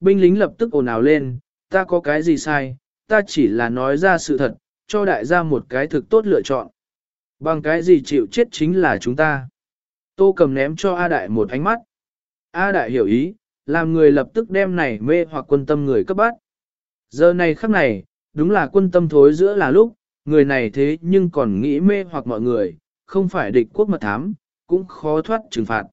binh lính lập tức ồn ào lên, ta có cái gì sai, ta chỉ là nói ra sự thật, cho đại gia một cái thực tốt lựa chọn. Bằng cái gì chịu chết chính là chúng ta. Tô cầm ném cho A Đại một ánh mắt. A Đại hiểu ý, làm người lập tức đem này mê hoặc quân tâm người cấp bắt. Giờ này khắc này, đúng là quân tâm thối giữa là lúc, người này thế nhưng còn nghĩ mê hoặc mọi người, không phải địch quốc mật thám, cũng khó thoát trừng phạt.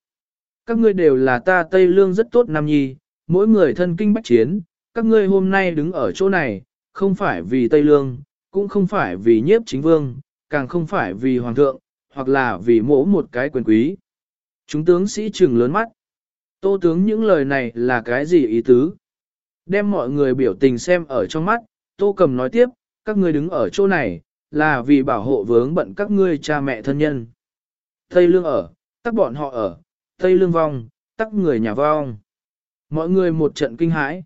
Các ngươi đều là ta Tây Lương rất tốt nam nhi, mỗi người thân kinh bách chiến, các ngươi hôm nay đứng ở chỗ này, không phải vì Tây Lương, cũng không phải vì nhiếp chính vương, càng không phải vì hoàng thượng, hoặc là vì mỗ một cái quyền quý. Chúng tướng sĩ trừng lớn mắt. Tô tướng những lời này là cái gì ý tứ? Đem mọi người biểu tình xem ở trong mắt, tô cầm nói tiếp, các ngươi đứng ở chỗ này, là vì bảo hộ vướng bận các ngươi cha mẹ thân nhân. Tây lương ở, tắc bọn họ ở, Tây lương vong, tắc người nhà vong. Mọi người một trận kinh hãi.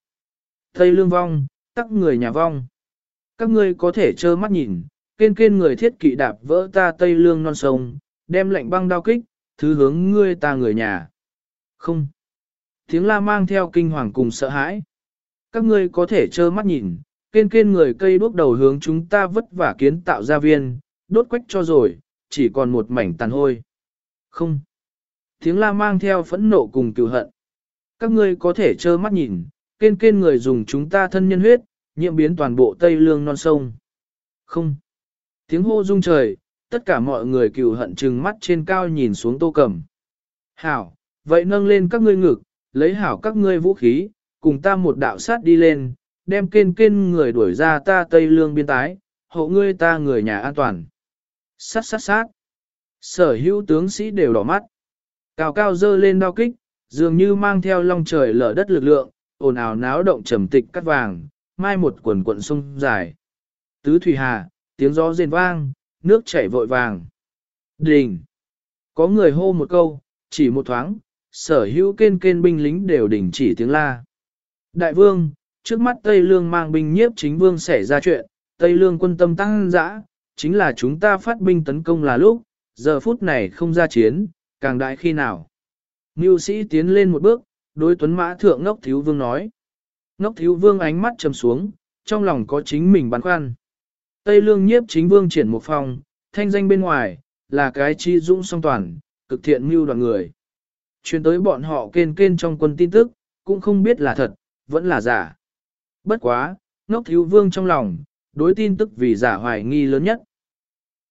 Tây lương vong, tắc người nhà vong. Các ngươi có thể trơ mắt nhìn, kên kên người thiết kỵ đạp vỡ ta Tây lương non sông, đem lệnh băng đao kích, thứ hướng ngươi ta người nhà. Không. Tiếng la mang theo kinh hoàng cùng sợ hãi. Các ngươi có thể trơ mắt nhìn, kên kên người cây đuốc đầu hướng chúng ta vất vả kiến tạo ra viên, đốt quách cho rồi, chỉ còn một mảnh tàn hôi. Không. Tiếng la mang theo phẫn nộ cùng cựu hận. Các ngươi có thể trơ mắt nhìn, kên kên người dùng chúng ta thân nhân huyết, nhiễm biến toàn bộ Tây Lương non sông. Không. Tiếng hô rung trời, tất cả mọi người cựu hận trừng mắt trên cao nhìn xuống tô cầm. Hảo, vậy nâng lên các ngươi ngực, lấy hảo các ngươi vũ khí, cùng ta một đạo sát đi lên, đem kên kên người đuổi ra ta Tây Lương biên tái, hộ ngươi ta người nhà an toàn. Sát sát sát. Sở hữu tướng sĩ đều đỏ mắt. Cao cao dơ lên đao kích, dường như mang theo long trời lở đất lực lượng, ồn ào náo động trầm tịch cắt vàng, mai một quần quận sông dài. Tứ thủy hà, tiếng gió rền vang, nước chảy vội vàng. Đình! Có người hô một câu, chỉ một thoáng, sở hữu kên kên binh lính đều đình chỉ tiếng la. Đại vương, trước mắt Tây Lương mang binh nhiếp chính vương xảy ra chuyện, Tây Lương quân tâm tăng dã, chính là chúng ta phát binh tấn công là lúc, giờ phút này không ra chiến, càng đại khi nào. Ngưu sĩ tiến lên một bước, đối tuấn mã thượng ngốc thiếu vương nói. Ngốc thiếu vương ánh mắt trầm xuống, trong lòng có chính mình băn khoăn. Tây lương nhiếp chính vương triển một phòng, thanh danh bên ngoài, là cái chi dũng song toàn, cực thiện mưu đoàn người. Chuyên tới bọn họ kên kên trong quân tin tức, cũng không biết là thật, vẫn là giả. Bất quá, ngốc thiếu vương trong lòng, đối tin tức vì giả hoài nghi lớn nhất.